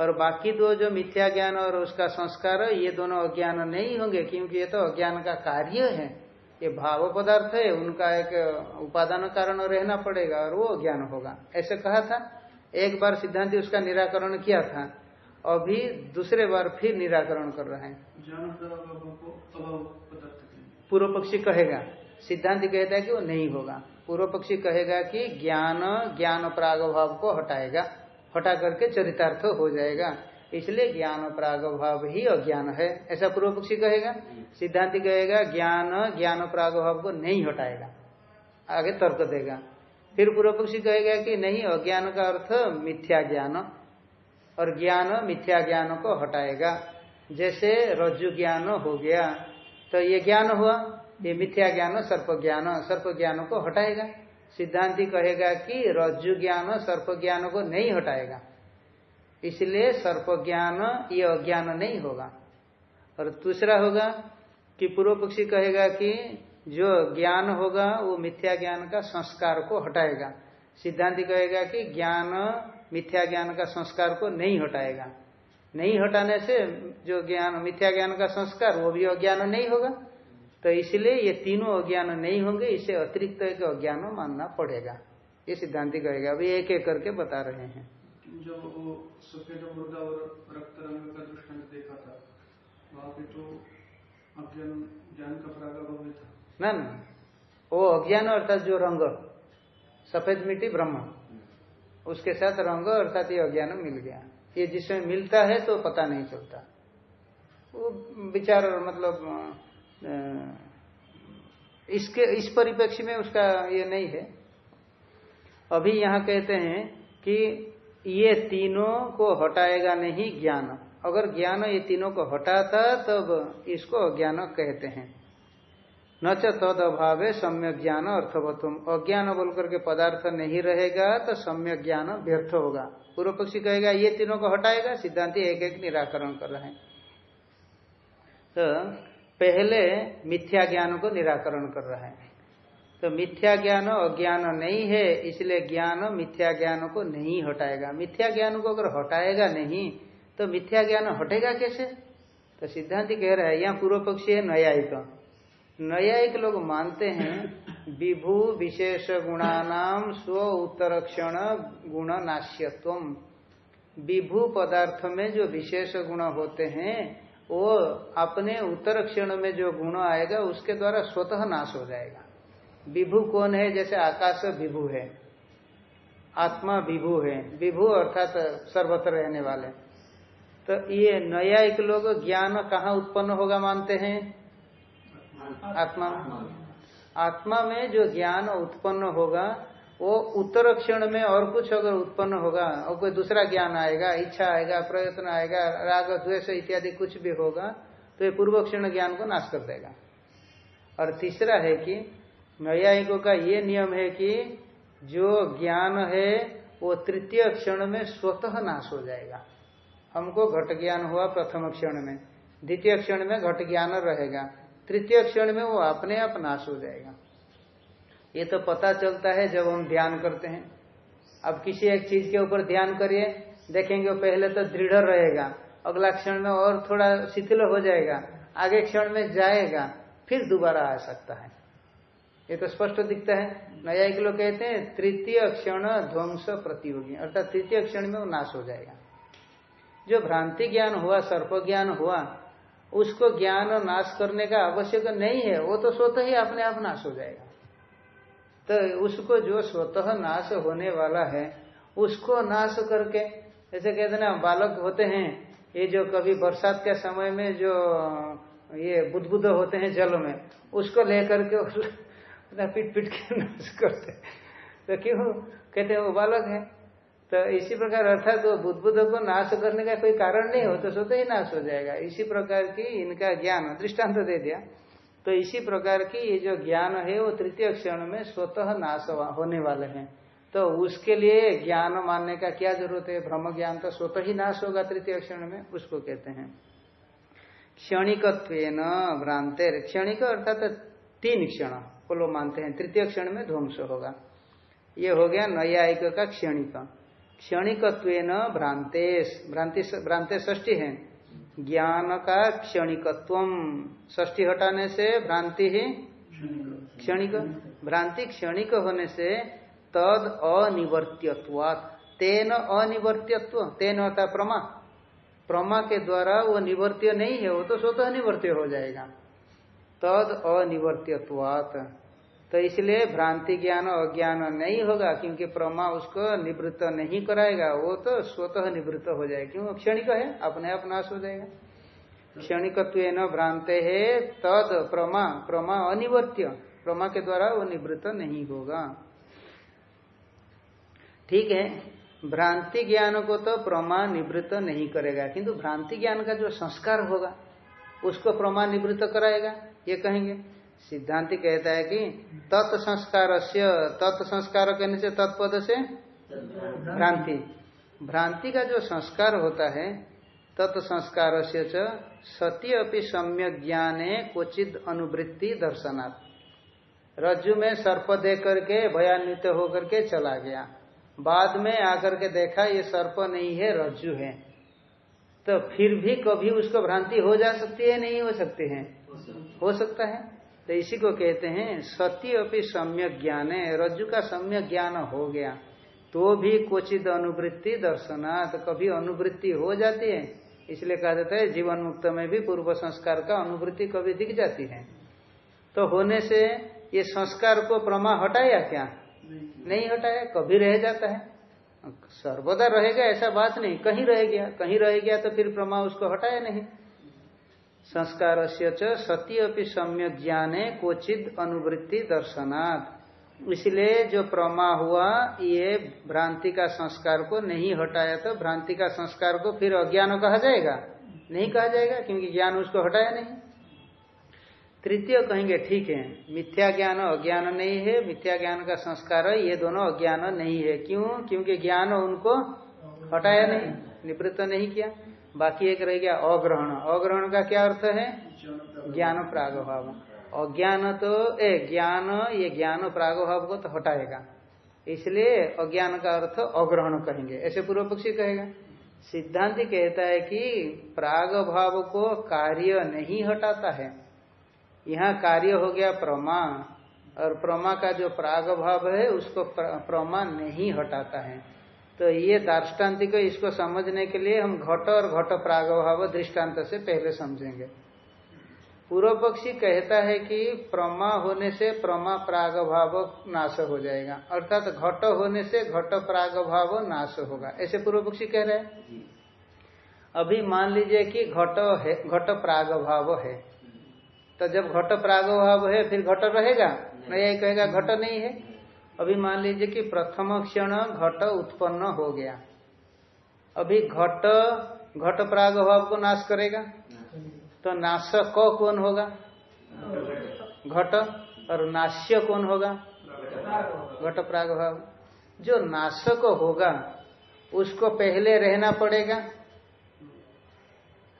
और बाकी दो जो मिथ्या ज्ञान और उसका संस्कार, ये दोनों अज्ञान नहीं होंगे क्योंकि ये तो अज्ञान का कार्य है। ये भाव पदार्थ है, उनका एक उपादान कारण रहना पड़ेगा और वो अज्ञान होगा। ऐसे कहा था, एक बार सिद्धांत उसका निराकरण किया था। अभी दूसरे बार फिर निराकरण कर रहे हैं। पूर्व पक्षी कहेगा, सिद्धांत कहता है कि वो नहीं होगा। पूर्व पक्षी कहेगा कि ज्ञान ज्ञान प्रागभाव को हटाएगा, हटा करके चरितार्थ हो जाएगा। इसलिए ज्ञान प्रागभाव ही अज्ञान है, ऐसा पूर्व पक्षी कहेगा। सिद्धांत कहेगा, ज्ञान ज्ञान प्रागभाव को नहीं हटाएगा, आगे तर्क देगा। फिर पूर्व पक्षी कहेगा कि नहीं, अज्ञान का अर्थ मिथ्या ज्ञान। और ज्ञान मिथ्या ज्ञान को हटाएगा। जैसे रज्जु ज्ञान हो गया तो ये ज्ञान हुआ, ये मिथ्या ज्ञान सर्प ज्ञान सर्प ज्ञान को हटाएगा। सिद्धांति कहेगा कि रज्जु ज्ञान सर्प ज्ञान को नहीं हटाएगा। इसलिए सर्प ज्ञान ये अज्ञान नहीं होगा। और दूसरा होगा कि पूर्व पक्षी कहेगा कि जो ज्ञान होगा, वो मिथ्या ज्ञान का संस्कार को हटाएगा। सिद्धांति कहेगा कि ज्ञान मिथ्या ज्ञान का संस्कार को नहीं हटाएगा। नहीं हटाने से जो ज्ञान मिथ्या ज्ञान का संस्कार वो भी अज्ञान नहीं होगा। तो इसलिए ये तीनों अज्ञान नहीं होंगे इसे अतिरिक्त एक अज्ञान मानना पड़ेगा। ये सिद्धांति कहेगा। अभी एक एक करके बता रहे हैं। जो वो सफ़ेद मुर्दा और रक्त रंग का दृष्टांत देखा था वहाँ पे तो अज्ञान ज्ञान का प्रागभाव था। ना ना। वो अज्ञान अर्थात जो रंग सफ़ेद मिट्टी ब्रह्म। उसके साथ रंग अर्थात ये अज्ञान मिल गया। ये जिसमें मिलता है तो पता नहीं चलता। वो विचार मतलब इसके, इस परिप्रेक्ष्य में उसका ये नहीं है। अभी यहाँ कहते हैं कि ये तीनों को हटाएगा नहीं ज्ञान। अगर ज्ञान ये तीनों को हटाता, तब इसको अज्ञान कहते हैं। न च तद अभाव सम्यक ज्ञान अर्थवत्व अज्ञान बोल करके पदार्थ नहीं रहेगा तो सम्यक ज्ञान व्यर्थ होगा। पूर्व पक्षी कहेगा, ये तीनों को हटाएगा? सिद्धांति एक एक निराकरण कर रहे हैं। तो पहले मिथ्या ज्ञान को निराकरण कर रहे हैं। तो मिथ्या ज्ञान अज्ञान नहीं है, इसलिए ज्ञान मिथ्या ज्ञान को नहीं हटाएगा। मिथ्या ज्ञान को अगर हटाएगा नहीं तो मिथ्या ज्ञान हटेगा कैसे? तो सिद्धांति कह रहा है, यहाँ पूर्व पक्षी है, न्यायिक। न्यायिक लोग मानते हैं, विभू विशेष गुणानाम स्व उत्तरक्षण गुण नाश्यत्व विभू पदार्थ में जो विशेष गुण होते हैं, वो अपने उत्तर क्षण में जो गुण आएगा, उसके द्वारा स्वतः नाश हो जाएगा। विभू कौन है? जैसे आकाश विभू है, आत्मा विभू है। विभू अर्थात सर्वत्र रहने वाले। तो ये न्यायिक लोग ज्ञान कहाँ उत्पन्न होगा मानते हैं? आत्मा। आत्मा में जो ज्ञान उत्पन्न होगा, वो उत्तर क्षण में और कुछ अगर उत्पन्न होगा, और कोई दूसरा ज्ञान आएगा, इच्छा आएगा, प्रयत्न आएगा, राग, द्वेष इत्यादि कुछ भी होगा तो ये पूर्व क्षण ज्ञान को नाश कर देगा। और तीसरा है कि न्यायिकों का ये नियम है कि जो ज्ञान है, वो तृतीय क्षण में स्वतः नाश हो जाएगा। हमको घट ज्ञान हुआ प्रथम क्षण में, द्वितीय क्षण में घट ज्ञान रहेगा। तृतीय क्षण में वो अपने आप नाश हो जाएगा। ये तो पता चलता है जब हम ध्यान करते हैं। अब किसी एक चीज़ के ऊपर ध्यान करिए, देखेंगे पहले तो दृढ़ रहेगा, अगला क्षण में और थोड़ा शिथिल हो जाएगा, आगे क्षण में जाएगा, फिर दोबारा आ सकता है। ये तो स्पष्ट दिखता है। न्यायिक लोग कहते हैं, तृतीय क्षण ध्वंस प्रतियोगी, अर्थात तृतीय क्षण में वो नाश हो जाएगा। जो भ्रांति ज्ञान हुआ, सर्प ज्ञान हुआ उसको ज्ञान नाश करने का आवश्यक नहीं है, वो तो स्वतः ही अपने आप नाश हो जाएगा। तो उसको जो स्वतः नाश होने वाला है, उसको नाश करके, जैसे कहते ना, बालक होते हैं, ये जो कभी बरसात के समय में जो, ये बुद्ध होते हैं जल में, उसको लेकर के <laughs> पीट पीट के नाश करते तो क्यों? कहते हैं, वो बालक है। तो इसी प्रकार अर्थात वो बुद्ध को नाश करने का कोई कारण नहीं हो तो स्वतः ही नाश हो जाएगा। इसी प्रकार की इनका ज्ञान, दृष्टांत दे दिया। तो इसी प्रकार की ये जो ज्ञान है, वो तृतीय क्षण में स्वतः नाश होने वाले हैं। तो उसके लिए ज्ञान मानने का क्या ज़रूरत है? ब्रह्म ज्ञान तो स्वतः ही नाश होगा तृतीय क्षण में, उसको कहते हैं। क्षणिकत्व भ्रांतेर क्षणिक अर्थात तीन क्षण को लोग मानते हैं। तृतीय क्षण में ध्वंस होगा। ये हो गया नयायिक का क्षणिक। क्षणिकत्व भ्रांते भ्रांति भ्रांते ष्टी है। ज्ञान का क्षणिकत्व ष्टी हटाने से भ्रांति ही? क्षणिक। भ्रांति क्षणिक होने से तद अनिवर्त्यत्वात्। तेन अनिवर्त्यत्व। तेन होता प्रमा। प्रमा के द्वारा वो निवर्त्य नहीं है, वो तो स्वतः निवर्त्य हो जाएगा। तद अनिवर्त्यत्वात्। तो इसलिए भ्रांति ज्ञान अज्ञान नहीं होगा, क्योंकि प्रमा उसको निवृत्त नहीं कराएगा, वो तो स्वतः निवृत्त हो जाएगा। क्यों? क्षणिक है, अपने आप नाश हो जाएगा। क्षणिकत्व न भ्रांते है, तद प्रमा प्रमा अनिवर्त्य, प्रमा के द्वारा वो निवृत्त नहीं होगा। ठीक है, भ्रांति ज्ञान को तो प्रमा निवृत्त नहीं करेगा, किंतु भ्रांति ज्ञान का जो संस्कार होगा, उसको प्रमा निवृत्त कराएगा, ये कहेंगे। सिद्धांति कहता है कि तत्संस्कार से तत्संस्कार कहने से तत्पद से भ्रांति। भ्रांति का जो संस्कार होता है तत्संस्कार से सत्य अपनी सम्यक ज्ञाने क्वचित अनुवृत्ति दर्शनात्। रज्जु में सर्प दे करके, भयान्वित होकर के चला गया। बाद में आकर के देखा, ये सर्प नहीं है, रज्जु है। तो फिर भी कभी उसको भ्रांति हो जा सकती है, नहीं हो सकती है? हो सकता है। तो इसी को कहते हैं सत्य अपनी सम्यक ज्ञान है रज्जु का सम्यक ज्ञान हो गया। तो भी क्वचित अनुवृत्ति दर्शनात् कभी अनुवृत्ति हो जाती है। इसलिए कहा जाता है जीवन मुक्त में भी पूर्व संस्कार का अनुवृत्ति कभी दिख जाती है। तो होने से ये संस्कार को प्रमा हटाया क्या? नहीं, नहीं हटाया कभी रह जाता है। सर्वदा रहेगा ऐसा बात नहीं। कहीं रह गया कहीं रह गया तो फिर प्रमा उसको हटाया नहीं। संस्कार से सती अपनी सम्यक ज्ञाने क्वचित अनुवृत्ति दर्शनात्। इसलिए जो प्रमा हुआ, ये भ्रांति का संस्कार को नहीं हटाया तो भ्रांति का संस्कार को फिर अज्ञान कहा जाएगा? नहीं कहा जाएगा, क्योंकि ज्ञान उसको हटाया नहीं। तृतीय कहेंगे, ठीक है, मिथ्या ज्ञान अज्ञान नहीं है, मिथ्या ज्ञान का संस्कार, ये दोनों अज्ञान नहीं है। क्यों? क्योंकि ज्ञान उनको हटाया नहीं, निवृत्त नहीं किया। बाकी एक रह गया अग्रहण। अग्रहण का क्या अर्थ है? ज्ञान प्रागभाव। अज्ञान तो ए, ज्ञान, ये ज्ञान प्रागभाव को तो हटाएगा। इसलिए अज्ञान का अर्थ अग्रहण कहेंगे। ऐसे पूर्व पक्षी कहेगा। सिद्धांत कहता है कि प्राग भाव को कार्य नहीं हटाता है। यहाँ कार्य हो गया प्रमा, और प्रमा का जो प्राग भाव है, उसको प्रमा नहीं हटाता है। तो ये दार्ष्टान्तिक इसको समझने के लिए हम घट और घट प्रागभाव दृष्टांत से पहले समझेंगे। पूर्व पक्षी कहता है कि प्रमा होने से प्रमा प्रागभाव नाश हो जाएगा। अर्थात तो घट होने से घट प्रागभाव नाश होगा। ऐसे पूर्व पक्षी कह रहे हैं? अभी मान लीजिए कि घट है घट प्रागभाव है। तो जब घट प्रागभाव है फिर घट रहेगा? नया कहेगा घट नहीं है। अभी मान लीजिए कि प्रथम क्षण घट उत्पन्न हो गया। अभी घट घट प्राग भाव को नाश करेगा? तो नाश क कौन होगा? घट। और नाश्य कौन होगा? घट प्राग भाव। जो नाशक होगा, उसको पहले रहना पड़ेगा।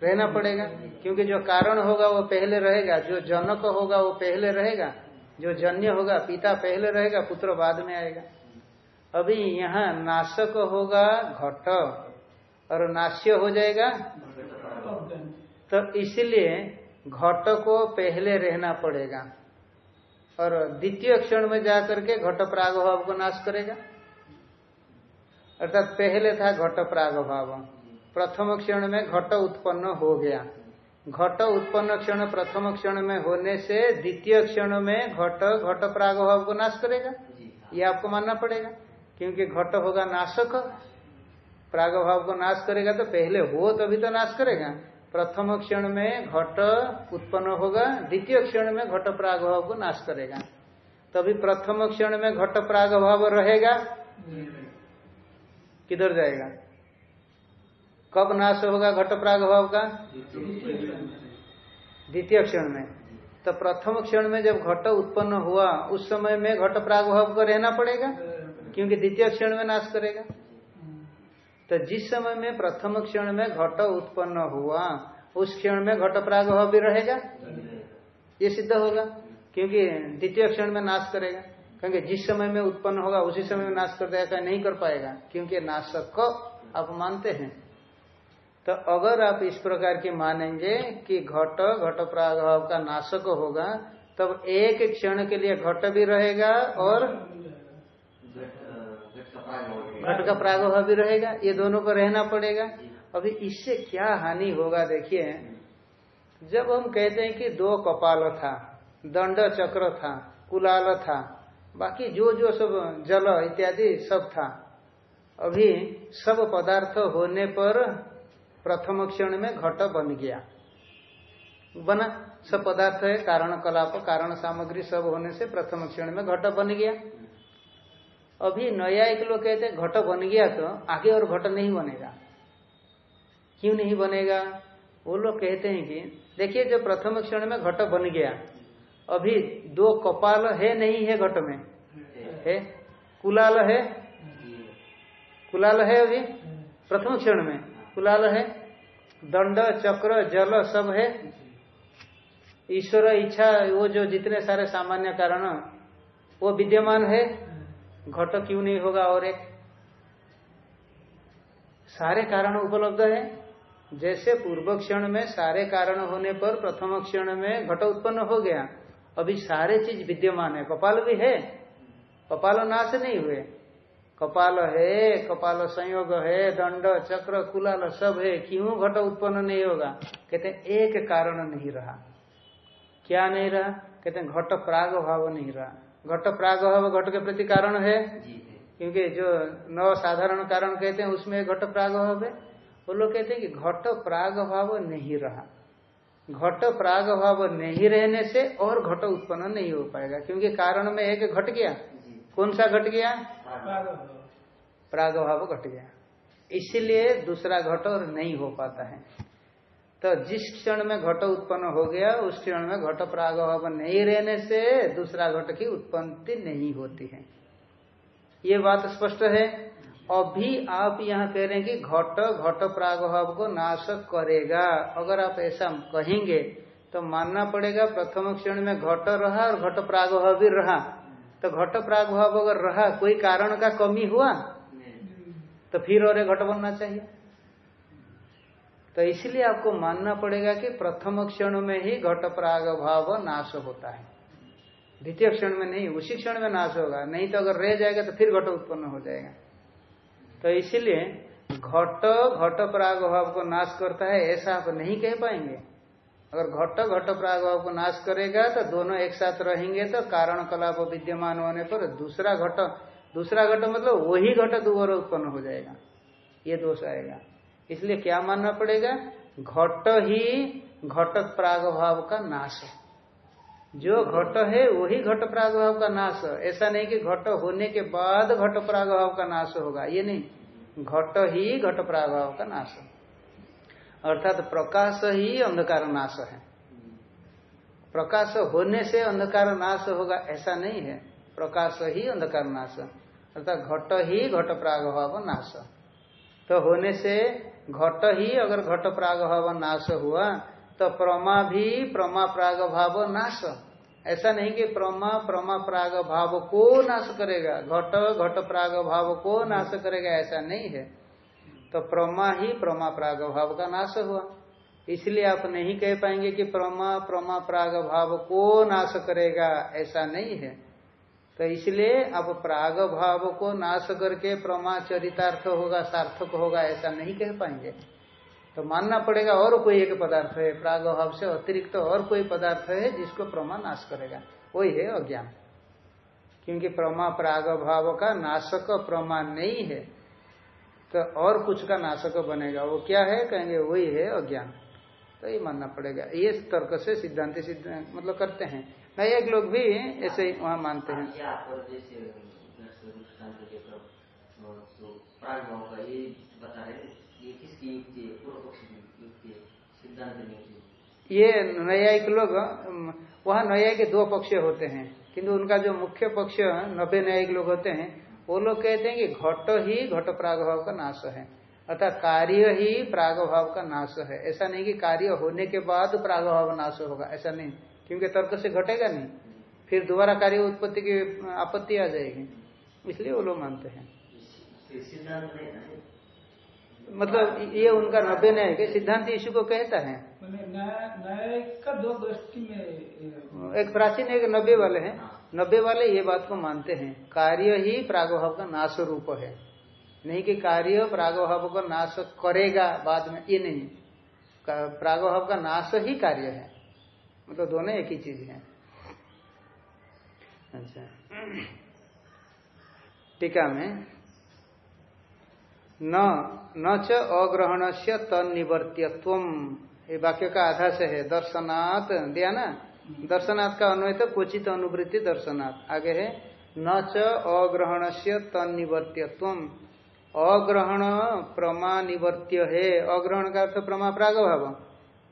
रहना पड़ेगा। क्योंकि जो कारण होगा, वो पहले रहेगा। जो जनक होगा, वो पहले रहेगा। जो जन्य होगा, पिता पहले रहेगा, पुत्र बाद में आएगा। अभी यहाँ नाशक होगा घट, और नाश्य हो जाएगा तो इसलिए घट को पहले रहना पड़ेगा, और द्वितीय क्षण में जाकर के घट प्राग भाव को नाश करेगा। अर्थात पहले था घट प्राग भाव प्रथम क्षण में घट उत्पन्न हो गया। घट उत्पन्न क्षण प्रथम क्षण में होने से द्वितीय क्षण में घट घट प्राग भाव को नाश करेगा। ये आपको मानना पड़ेगा। क्योंकि घट होगा नाशक प्राग भाव को नाश करेगा तो पहले हो तभी तो नाश करेगा। प्रथम क्षण में घट उत्पन्न होगा द्वितीय क्षण में घट प्राग भाव को नाश करेगा। तभी प्रथम क्षण में घट प्राग भाव रहेगा। किधर जाएगा? कब नाश होगा घट प्राग भाव का? द्वितीय क्षण में। तो प्रथम क्षण में जब घट उत्पन्न हुआ, उस समय में घट प्राग भाव को रहना पड़ेगा? क्योंकि द्वितीय क्षण में नाश करेगा। तो जिस समय में प्रथम क्षण में घट उत्पन्न हुआ, उस क्षण में घट प्रागभाव भी रहेगा? ये सिद्ध होगा। क्योंकि द्वितीय क्षण में नाश करेगा। क्योंकि जिस समय में उत्पन्न होगा, उसी समय में नाश कर देगा, नहीं कर पाएगा। क्योंकि नाशक को आप मानते हैं। तो अगर आप इस प्रकार की मानेंगे कि घट घट प्रागभाव का नाशक होगा, तब एक क्षण के लिए घट भी रहेगा और घट का प्रागभाव भी रहेगा। ये दोनों को रहना पड़ेगा। अभी इससे क्या हानि होगा देखिए, जब हम कहते हैं कि दो कपाल था, दंड चक्र था, कुलाल था, बाकी जो जो सब जल इत्यादि सब था, अभी सब पदार्थ होने पर प्रथम क्षण में घट बन गया। बना, सब पदार्थ है, कारण कलाप, कारण सामग्री सब होने से प्रथम क्षण में घट बन गया। अभी नया एक लोग कहते घट बन गया तो आगे और घट नहीं बनेगा। क्यों नहीं बनेगा? वो लोग कहते हैं कि, देखिए जो प्रथम क्षण में घट बन गया, अभी दो कपाल है नहीं है घट में? है। कुलाल है? कुलाल है अभी? प्रथम क्षण में। कुलाल है, दंड, चक्र, जल सब है। ईश्वर, इच्छा, वो जो जितने सारे सामान्य कारण, वो विद्यमान है। घट क्यों नहीं होगा और एक? सारे कारण उपलब्ध है। जैसे पूर्व क्षण में सारे कारण होने पर प्रथम क्षण में घट उत्पन्न हो गया। अभी सारे चीज़ विद्यमान है। कपाल भी है, कपाल नाश नहीं हुए। कपाल है कपाल संयोग है दंड चक्र कुलाल सब है क्यों घट उत्पन्न नहीं होगा? कहते हैं एक कारण नहीं रहा। क्या नहीं रहा? कहते हैं घट प्राग भाव नहीं रहा। घट प्राग भाव घट के प्रति कारण है? क्योंकि जो नव साधारण कारण कहते हैं उसमें घट प्राग भाव है। वो लोग कहते हैं कि घट प्राग भाव नहीं रहा। घट प्राग भाव नहीं रहने से और घट उत्पन्न नहीं हो पाएगा क्योंकि कारण में एक घट गया। कौन सा घट गया? प्राग भाव घट गया इसलिए दूसरा घट और नहीं हो पाता है। तो जिस क्षण में घट उत्पन्न हो गया, उस क्षण में घट प्राग भाव नहीं रहने से दूसरा घट की उत्पत्ति नहीं होती है। ये बात स्पष्ट है? अभी आप यहाँ कह रहे हैं कि घट घट प्रागभाव को नाश करेगा। अगर आप ऐसा कहेंगे तो मानना पड़ेगा प्रथम क्षण में घट रहा और घट प्रागभाव भी रहा। तो घट प्रागभाव अगर रहा, कोई कारण का कमी हुआ? तो फिर और घट बनना चाहिए। तो इसलिए आपको मानना पड़ेगा कि प्रथम क्षण में ही घट प्राग भाव नाश होता है। द्वितीय क्षण में नहीं, उसी क्षण में नाश होगा। नहीं तो अगर रह जाएगा तो फिर घट उत्पन्न हो जाएगा। तो इसीलिए घट घट प्राग भाव को नाश करता है ऐसा आप नहीं कह पाएँगे। अगर घट घट प्राग भाव को नाश करेगा तो दोनों एक साथ रहेंगे तो कारण कलाप विद्यमान होने पर दूसरा घट दूसरा घट मतलब वही घट दोबारा उत्पन्न हो जाएगा। ये दोष आएगा। इसलिए क्या मानना पड़ेगा? घट ही घट प्राग भाव का नाश जो घट है वही घट प्रागभाव का नाश ऐसा नहीं कि घट होने के बाद घट प्रागभाव का नाश होगा। ये नहीं। घट ही घट प्रागभाव का नाश अर्थात प्रकाश ही अंधकार नाश है। प्रकाश होने से अंधकार नाश होगा, ऐसा नहीं है। प्रकाश ही अंधकार नाश अर्थात घट ही घट प्रागभाव नाश। तो होने से घट ही अगर घट प्रागभाव नाश हुआ तो प्रमा भी प्रमा प्राग भाव नाश। ऐसा नहीं कि प्रमा प्रमा प्राग भाव को नाश करेगा, घट घट प्राग भाव को नाश करेगा, ऐसा नहीं है। तो प्रमा ही प्रमा प्राग भाव का नाश हुआ। इसलिए आप नहीं कह पाएँगे कि प्रमा प्रमा प्राग भाव को नाश करेगा, ऐसा नहीं है। तो इसलिए आप प्राग भाव को नाश करके प्रमा चरितार्थ होगा, सार्थक होगा, ऐसा नहीं कह पाएँगे। तो मानना पड़ेगा और कोई एक पदार्थ है प्राग भाव से अतिरिक्त तो और कोई पदार्थ है जिसको प्रमा नाश करेगा। वही है अज्ञान। क्योंकि प्रमा प्राग भाव का नाशक प्रमा नहीं है। तो और कुछ का नाशक बनेगा। वो क्या है? कहेंगे वही है अज्ञान। तो ये मानना पड़ेगा। ये तर्क से सिद्धांत सिद्ध मतलब करते हैं। नए एक लोग भी ऐसे ही वहाँ मानते हैं। ये न्यायिक लोग वहाँ न्यायिक दो पक्ष होते हैं किंतु उनका जो मुख्य पक्ष नब्बे न्यायिक लोग होते हैं वो लोग कहते हैं कि घट ही घट प्रागभाव का नाश है। अर्थात कार्य ही प्रागभाव का नाश है। ऐसा नहीं कि कार्य होने के बाद प्रागभाव नाश होगा ऐसा नहीं। क्योंकि तर्क से घटेगा नहीं। फिर दोबारा कार्य उत्पत्ति की आपत्ति आ जाएगी। इसलिए वो लोग मानते हैं। मतलब ये उनका नब्बे न्याय के सिद्धांत यीशु को कहता है। का दो दृष्टि में एक प्राचीन एक नब्बे वाले हैं। नब्बे वाले ये बात को मानते हैं। कार्य ही प्रागभाव का नाश रूप है। नहीं कि कार्य प्रागभाव का नाश करेगा बाद में, ये नहीं। प्रागभाव का नाश ही कार्य है। मतलब दोनों एक ही चीज़ है। अच्छा। टीका में, न न च अग्रहण से तनिवर्त्यत्व ये वाक्य का आधा से है। दर्शनात्, दिया ना? दर्शनात् का अन्वय तो क्वचित अनुवृत्ति दर्शनाथ आगे है, न च अग्रहण से तनिवर्त्यत्व अग्रहण प्रमा निवर्त्य है। अग्रहण का अर्थ प्रमा प्राग भाव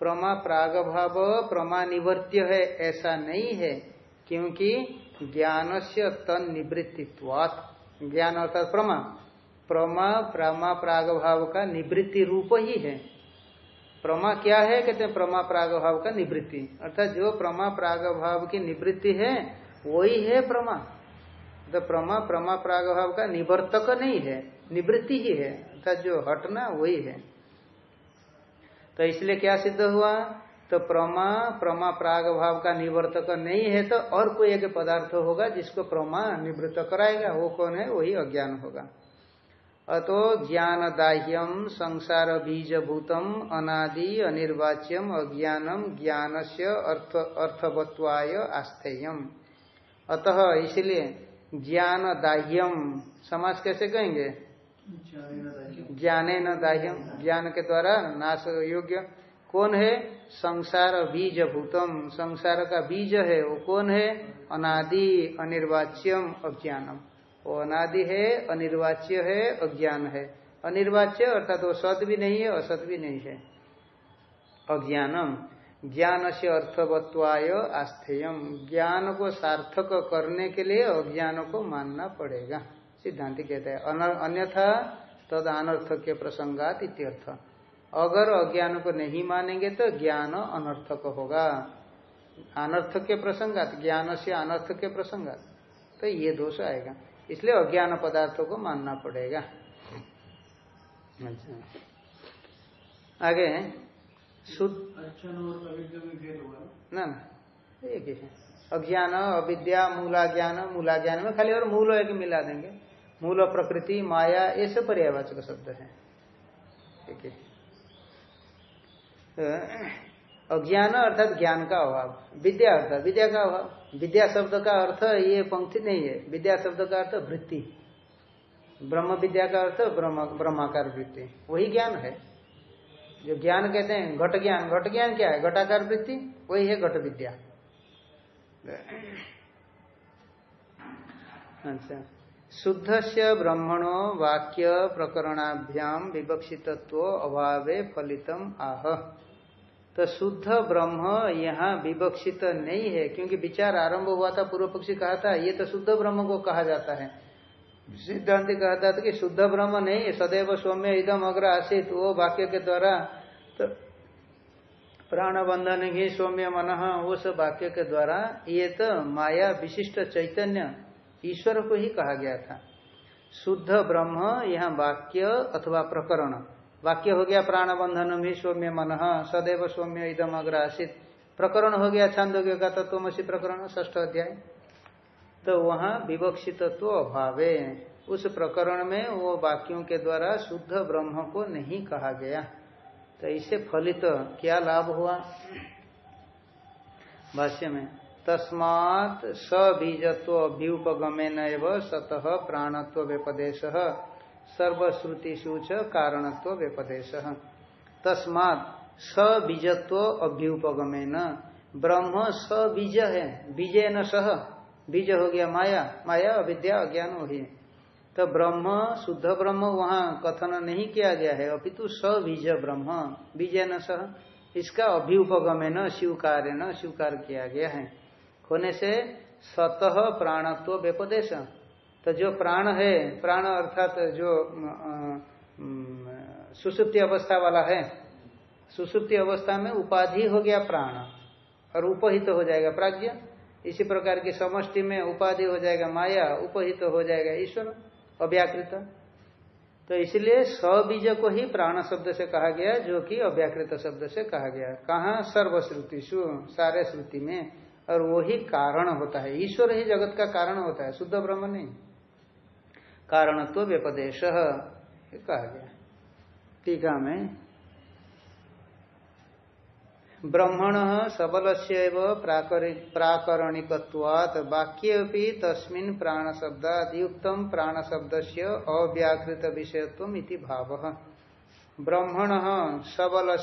प्रमा प्राग भाव प्रमा निवर्त्य है, ऐसा नहीं है, क्योंकि ज्ञान से तन निवृत्तित्वात ज्ञान अर्थात प्रमा। प्रमा प्रमा प्राग भाव का निवृत्ति रूप ही है। प्रमा क्या है? कहते हैं प्रमा प्राग भाव का निवृत्ति। अर्थात जो प्रमा प्राग भाव की निवृत्ति है, वही है प्रमा। तो प्रमा प्रमा प्राग भाव का निवर्तक नहीं है, निवृत्ति ही है। अर्थात जो हटना, वही है। तो इसलिए क्या सिद्ध हुआ? तो प्रमा प्रमा प्राग भाव का निवर्तक नहीं है तो और कोई एक पदार्थ होगा जिसको प्रमा निवृत्त कराएगा। वो कौन है? वही अज्ञान होगा। अतो ज्ञान दाह्यम संसार बीजभूतम अनादि अनिर्वाच्यम अज्ञानम ज्ञान से अर्थ अर्थवत्वाय आस्थेयम। अतः इसलिए ज्ञान दाह्यम समाज कैसे कहेंगे? ज्ञाने न दाह्यम ज्ञान के द्वारा नाश योग्य। कौन है? संसार बीज भूतम संसार का बीज है, वो कौन है? अनादि अनिर्वाच्यम अज्ञानम। वो अनादि है, अनिर्वाच्य है, अज्ञान है। अनिर्वाच्य अर्थात वो सत भी नहीं है असत भी नहीं है। अज्ञानम। ज्ञान से अर्थवत्वाय आस्थेयम। ज्ञान को सार्थक करने के लिए अज्ञान को मानना पड़ेगा। सिद्धांत कहते हैं अन्यथा तद अनर्थक प्रसंगात इत्यर्थ। अगर अज्ञान को नहीं मानेंगे तो ज्ञान अनर्थक होगा। अनर्थक प्रसंगात ज्ञान से अनर्थक प्रसंगात। तो ये दोष आएगा। इसलिए अज्ञान पदार्थों को मानना पड़ेगा। अच्छा। आगे शुद्ध। ना? ना एक ही है। अज्ञान अविद्या मूला ज्ञान मूला ज्ञान में खाली और मूल एक मिला देंगे। मूल प्रकृति माया ये सब पर्यावाचक शब्द है। ठीक है। अज्ञान अर्थात ज्ञान का अभाव। विद्या अर्थात, विद्या का अभाव। विद्या शब्द का अर्थ ये पंक्ति नहीं है। विद्या शब्द का अर्थ वृत्ति। ब्रह्म विद्या का अर्थ ब्रह्माकार वृत्ति। वही ज्ञान है। जो ज्ञान कहते हैं, घट ज्ञान। घट ज्ञान क्या है? घटाकार वृत्ति। वही है घट विद्या। अच्छा। शुद्ध से ब्रह्मणो वाक्य प्रकरणाभ्याम विवक्षितत्व अभावे फलितम आह। तो शुद्ध ब्रह्म यहाँ विवक्षित नहीं है, क्योंकि विचार आरंभ हुआ था, पूर्व पक्षी कहा था, ये तो शुद्ध ब्रह्म को कहा जाता है। सिद्धांत कहता था कि शुद्ध ब्रह्म नहीं, सदैव सौम्य इदम अग्र आसित, वो वाक्य के द्वारा तो प्राण बंधन ही सौम्य मन, वो सब वाक्य के द्वारा ये तो माया विशिष्ट चैतन्य ईश्वर को ही कहा गया था। शुद्ध ब्रह्म, यहाँ वाक्य अथवा प्रकरण। वाक्य हो गया प्राण बंधन सौम्य मन, सदैव सौम्य इदम अग्र आसित प्रकरण हो गया छांदोग्य का तत्वमसी प्रकरण ष्ठ अध्याय। तो वहाँ विवक्षित तो अभावे। उस प्रकरण में वो वाक्यों के द्वारा शुद्ध ब्रह्म को नहीं कहा गया। तो इसे फलित तो क्या लाभ हुआ? भाष्य में, तस्मात् सबीजत्व अभ्युपगमेन सतह प्राणत्व व्यपदेश। सर्वश्रुतिषु कारणत्व व्यपदेश। तस्मात् सबीजत्व अभ्युपगमेन। ब्रह्म सबीज है बीजे न सह। बीज हो गया माया माया अविद्या अज्ञान वही तो ब्रह्म, शुद्ध ब्रह्म वहाँ कथन नहीं किया गया है। अपितु सबीज ब्रह्म बीजे न सह। इसका अभ्युपगम न स्वीकार न स्वीकार किया गया है। होने से सतह प्राणत्व व्यपदेश। तो जो प्राण है, प्राण अर्थात जो सुसुप्ति अवस्था वाला है, सुसुप्ति अवस्था में उपाधि हो गया प्राण और उपहित तो हो जाएगा प्राज्ञ। इसी प्रकार की समष्टि में उपाधि हो जाएगा माया, उपहित तो हो जाएगा ईश्वर, अव्याकृत। तो इसलिए सबीज को ही प्राण शब्द से कहा गया, जो कि अव्याकृत शब्द से कहा गया। कहा? सर्वश्रुति सु सारे श्रुति में। और वही कारण होता है। ईश्वर ही जगत का कारण होता है। शुद्ध ब्रह्म नहीं। कारणत्व व्यपदेश। कहा गया। टीका में, ब्रह्मण सबल से प्राकरणिकवात वाक्य तस्मिन प्राण से अव्याकृत विषयत्व भाव। ब्रह्मण सबल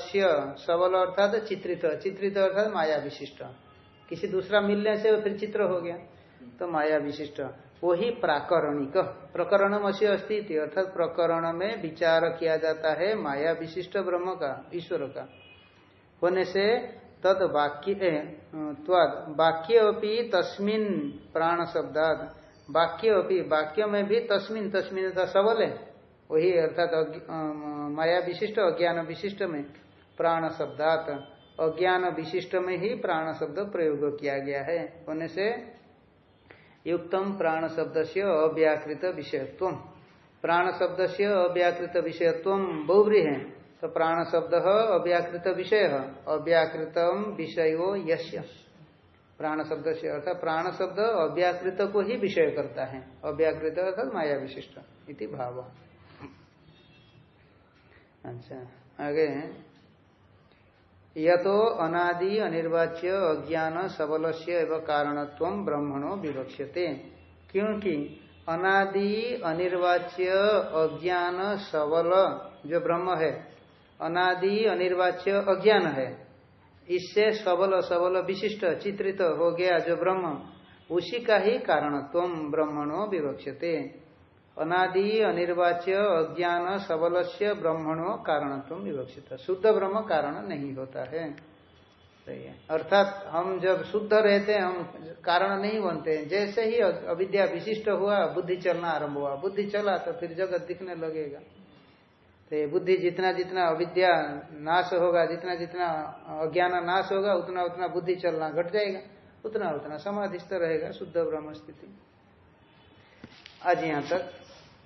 सबल अर्थात चित्रित। चित्रित अर्थात माया विशिष्ट। किसी दूसरा मिलने से फिर चित्र हो गया तो माया विशिष्ट। वही प्राकरणिक। प्रकरण अशी अस्थिति अर्थात प्रकरण में विचार किया जाता है माया विशिष्ट ब्रह्म का, ईश्वर का। होने से तद वाक्य वाक्य अपनी तस्मिन प्राण शब्दाद वाक्य अपनी वाक्य में भी तस्मिन तस्मिन था सबल है। वही अर्थात माया विशिष्ट, अज्ञान विशिष्ट में प्राण शब्दात। अज्ञान विशिष्ट में ही प्राण शब्द प्रयोग किया गया है। होने से युक्तम प्राण शब्द से अव्याकृत विषयत्व प्राण शब्द से अव्याकृत विषयत्व बहुब्री है तो प्राण शब्द अव्याकृत विषय अव्याकृत विषयो यश्य प्राण शब्द से अर्थात प्राण शब्द अव्याकृत को ही विषय करता है। अव्याकृत अर्थात माया विशिष्ट इति भाव। अच्छा आगे। यतो अनादि अनिर्वाच्य अज्ञान सबल से एवं कारणत्व ब्रह्मणो विवक्ष्यते। क्योंकि अनादि अनिर्वाच्य अज्ञान सबल जो ब्रह्म है, अनादि अनिर्वाच्य अज्ञान है, इससे सबल सबल विशिष्ट चित्रित हो गया जो ब्रह्म, उसी का ही कारणत्व ब्रह्मणो विवक्ष्यते। अनादि, अनिर्वाच्य, अज्ञान सबल से ब्रह्मणो कारणत्व विवक्षित। शुद्ध ब्रह्म कारण नहीं होता है। है। अर्थात हम जब शुद्ध रहते हैं, हम कारण नहीं बनते हैं। जैसे ही अविद्या विशिष्ट हुआ, बुद्धि चलना आरंभ हुआ। बुद्धि चला तो फिर जगत दिखने लगेगा। तो ये बुद्धि जितना जितना अविद्या नाश होगा, जितना जितना अज्ञान नाश होगा, उतना उतना बुद्धि चलना घट जाएगा। उतना उतना समाधिस्थ रहेगा शुद्ध ब्रह्म स्थिति। आज यहाँ तक